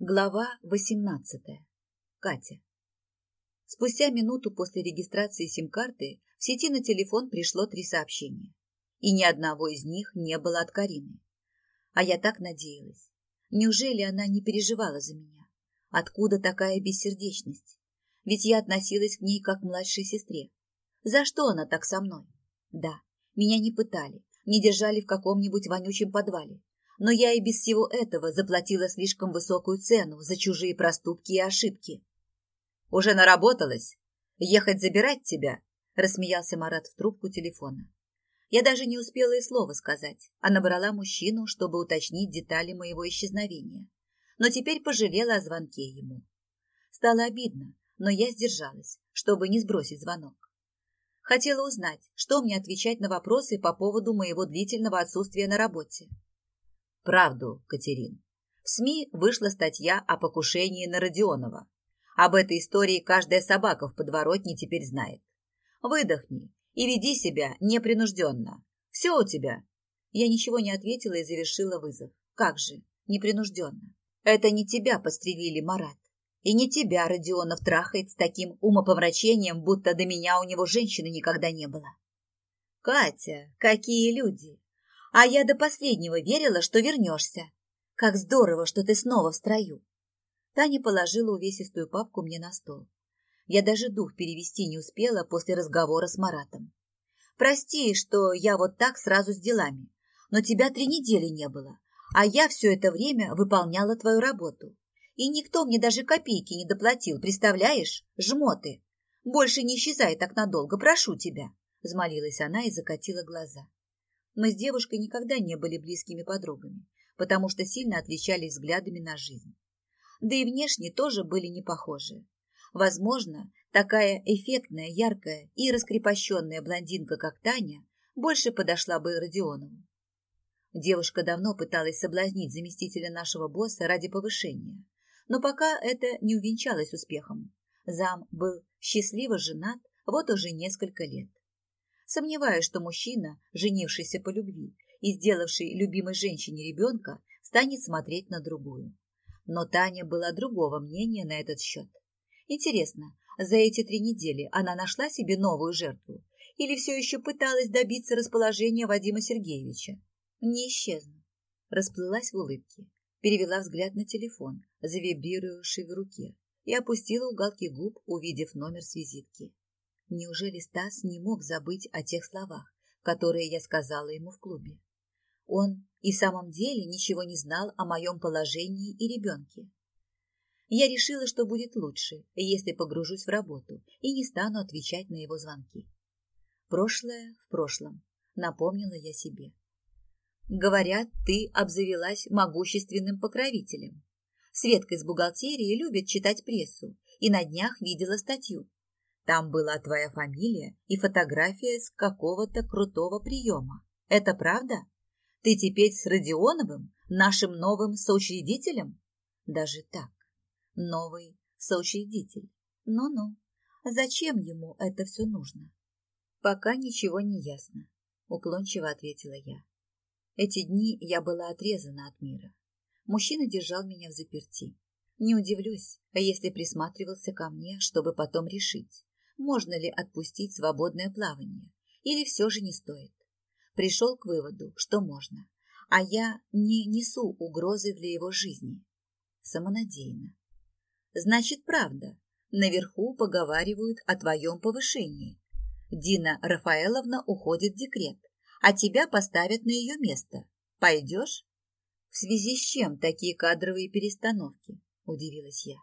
Глава 18. Катя. Спустя минуту после регистрации сим-карты в сети на телефон пришло три сообщения. И ни одного из них не было от Карины. А я так надеялась. Неужели она не переживала за меня? Откуда такая бессердечность? Ведь я относилась к ней как к младшей сестре. За что она так со мной? Да, меня не пытали, не держали в каком-нибудь вонючем подвале но я и без всего этого заплатила слишком высокую цену за чужие проступки и ошибки. «Уже наработалась? Ехать забирать тебя?» – рассмеялся Марат в трубку телефона. Я даже не успела и слова сказать, а набрала мужчину, чтобы уточнить детали моего исчезновения. Но теперь пожалела о звонке ему. Стало обидно, но я сдержалась, чтобы не сбросить звонок. Хотела узнать, что мне отвечать на вопросы по поводу моего длительного отсутствия на работе. Правду, Катерин. В СМИ вышла статья о покушении на Родионова. Об этой истории каждая собака в подворотне теперь знает. Выдохни и веди себя непринужденно. Все у тебя. Я ничего не ответила и завершила вызов. Как же, непринужденно. Это не тебя пострелили, Марат. И не тебя Родионов трахает с таким умопомрачением, будто до меня у него женщины никогда не было. Катя, какие люди! А я до последнего верила, что вернешься. Как здорово, что ты снова в строю. Таня положила увесистую папку мне на стол. Я даже дух перевести не успела после разговора с Маратом. Прости, что я вот так сразу с делами, но тебя три недели не было, а я все это время выполняла твою работу. И никто мне даже копейки не доплатил, представляешь? Жмоты. Больше не исчезай так надолго, прошу тебя, взмолилась она и закатила глаза. Мы с девушкой никогда не были близкими подругами, потому что сильно отличались взглядами на жизнь. Да и внешне тоже были не похожи. Возможно, такая эффектная, яркая и раскрепощенная блондинка, как Таня, больше подошла бы Родионову. Девушка давно пыталась соблазнить заместителя нашего босса ради повышения, но пока это не увенчалось успехом. Зам был счастливо женат вот уже несколько лет. Сомневаюсь, что мужчина, женившийся по любви и сделавший любимой женщине ребенка, станет смотреть на другую. Но Таня была другого мнения на этот счет. Интересно, за эти три недели она нашла себе новую жертву или все еще пыталась добиться расположения Вадима Сергеевича? Не исчезну. Расплылась в улыбке, перевела взгляд на телефон, завибрирующий в руке, и опустила уголки губ, увидев номер с визитки. Неужели Стас не мог забыть о тех словах, которые я сказала ему в клубе? Он и в самом деле ничего не знал о моем положении и ребенке. Я решила, что будет лучше, если погружусь в работу и не стану отвечать на его звонки. Прошлое в прошлом, напомнила я себе. Говорят, ты обзавелась могущественным покровителем. Светка из бухгалтерии любит читать прессу и на днях видела статью, там была твоя фамилия и фотография с какого-то крутого приема. Это правда? Ты теперь с Родионовым, нашим новым соучредителем? Даже так. Новый соучредитель. Ну-ну. Зачем ему это все нужно? Пока ничего не ясно, уклончиво ответила я. Эти дни я была отрезана от мира. Мужчина держал меня в заперти. Не удивлюсь, если присматривался ко мне, чтобы потом решить, можно ли отпустить свободное плавание, или все же не стоит. Пришел к выводу, что можно, а я не несу угрозы для его жизни. Самонадеянно. Значит, правда, наверху поговаривают о твоем повышении. Дина Рафаэловна уходит в декрет, а тебя поставят на ее место. Пойдешь? В связи с чем такие кадровые перестановки? Удивилась я.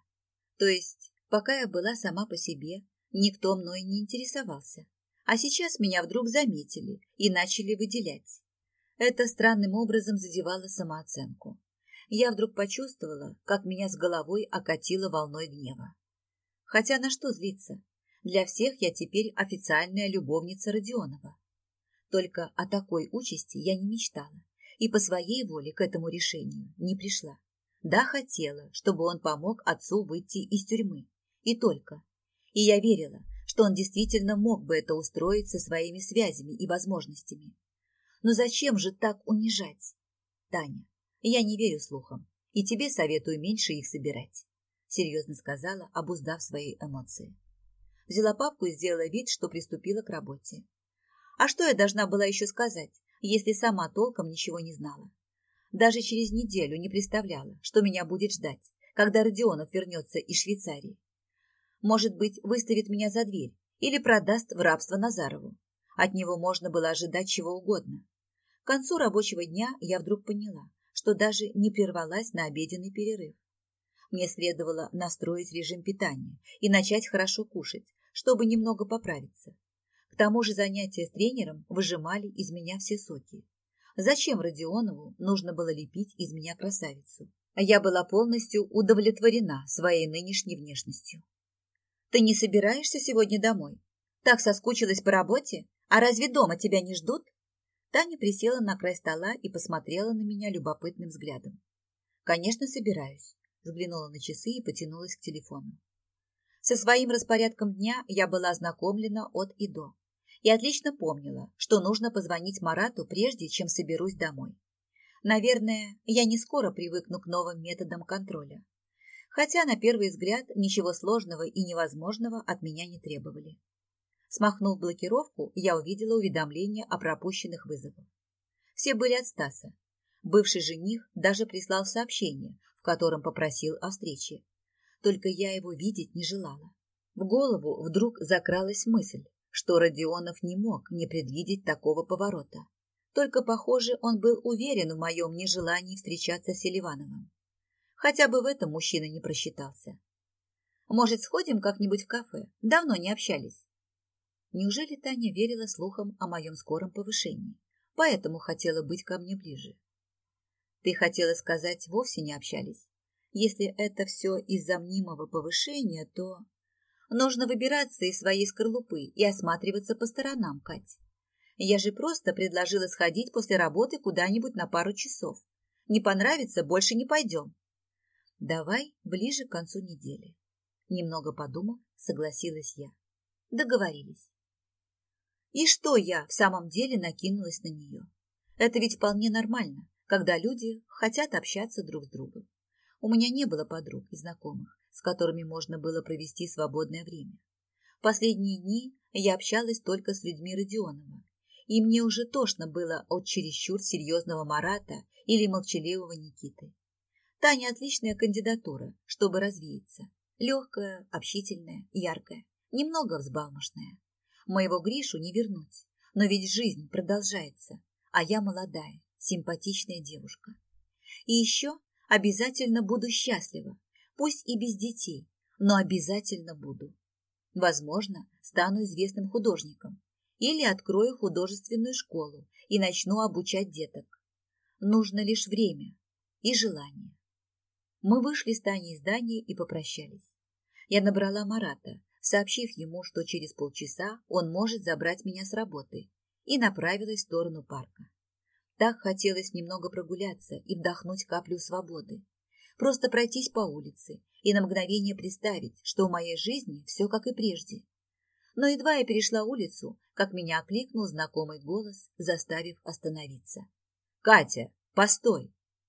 То есть, пока я была сама по себе, Никто мной не интересовался. А сейчас меня вдруг заметили и начали выделять. Это странным образом задевало самооценку. Я вдруг почувствовала, как меня с головой окатило волной гнева. Хотя на что злиться? Для всех я теперь официальная любовница Родионова. Только о такой участи я не мечтала и по своей воле к этому решению не пришла. Да, хотела, чтобы он помог отцу выйти из тюрьмы. И только. И я верила, что он действительно мог бы это устроить со своими связями и возможностями. Но зачем же так унижать? Таня, я не верю слухам и тебе советую меньше их собирать», — серьезно сказала, обуздав свои эмоции. Взяла папку и сделала вид, что приступила к работе. А что я должна была еще сказать, если сама толком ничего не знала? Даже через неделю не представляла, что меня будет ждать, когда Родионов вернется из Швейцарии. Может быть, выставит меня за дверь или продаст в рабство Назарову. От него можно было ожидать чего угодно. К концу рабочего дня я вдруг поняла, что даже не прервалась на обеденный перерыв. Мне следовало настроить режим питания и начать хорошо кушать, чтобы немного поправиться. К тому же занятия с тренером выжимали из меня все соки. Зачем Родионову нужно было лепить из меня красавицу? Я была полностью удовлетворена своей нынешней внешностью. «Ты не собираешься сегодня домой? Так соскучилась по работе? А разве дома тебя не ждут?» Таня присела на край стола и посмотрела на меня любопытным взглядом. «Конечно, собираюсь», – взглянула на часы и потянулась к телефону. Со своим распорядком дня я была ознакомлена от и до и отлично помнила, что нужно позвонить Марату, прежде чем соберусь домой. Наверное, я не скоро привыкну к новым методам контроля. Хотя, на первый взгляд, ничего сложного и невозможного от меня не требовали. Смахнув блокировку, я увидела уведомления о пропущенных вызовах. Все были от Стаса. Бывший жених даже прислал сообщение, в котором попросил о встрече. Только я его видеть не желала. В голову вдруг закралась мысль, что Родионов не мог не предвидеть такого поворота. Только, похоже, он был уверен в моем нежелании встречаться с Селивановым. Хотя бы в этом мужчина не просчитался. Может, сходим как-нибудь в кафе? Давно не общались. Неужели Таня верила слухам о моем скором повышении, поэтому хотела быть ко мне ближе? Ты хотела сказать, вовсе не общались? Если это все из-за мнимого повышения, то... Нужно выбираться из своей скорлупы и осматриваться по сторонам, Кать. Я же просто предложила сходить после работы куда-нибудь на пару часов. Не понравится, больше не пойдем. Давай ближе к концу недели. Немного подумав, согласилась я. Договорились. И что я в самом деле накинулась на нее? Это ведь вполне нормально, когда люди хотят общаться друг с другом. У меня не было подруг и знакомых, с которыми можно было провести свободное время. Последние дни я общалась только с людьми Родионова, и мне уже тошно было от чересчур серьезного Марата или молчаливого Никиты. Таня отличная кандидатура, чтобы развеяться. Легкая, общительная, яркая, немного взбалмошная. Моего Гришу не вернуть, но ведь жизнь продолжается, а я молодая, симпатичная девушка. И еще обязательно буду счастлива, пусть и без детей, но обязательно буду. Возможно, стану известным художником или открою художественную школу и начну обучать деток. Нужно лишь время и желание. Мы вышли с Таней из здания и попрощались. Я набрала Марата, сообщив ему, что через полчаса он может забрать меня с работы, и направилась в сторону парка. Так хотелось немного прогуляться и вдохнуть каплю свободы. Просто пройтись по улице и на мгновение представить, что в моей жизни все как и прежде. Но едва я перешла улицу, как меня окликнул знакомый голос, заставив остановиться. «Катя, постой!»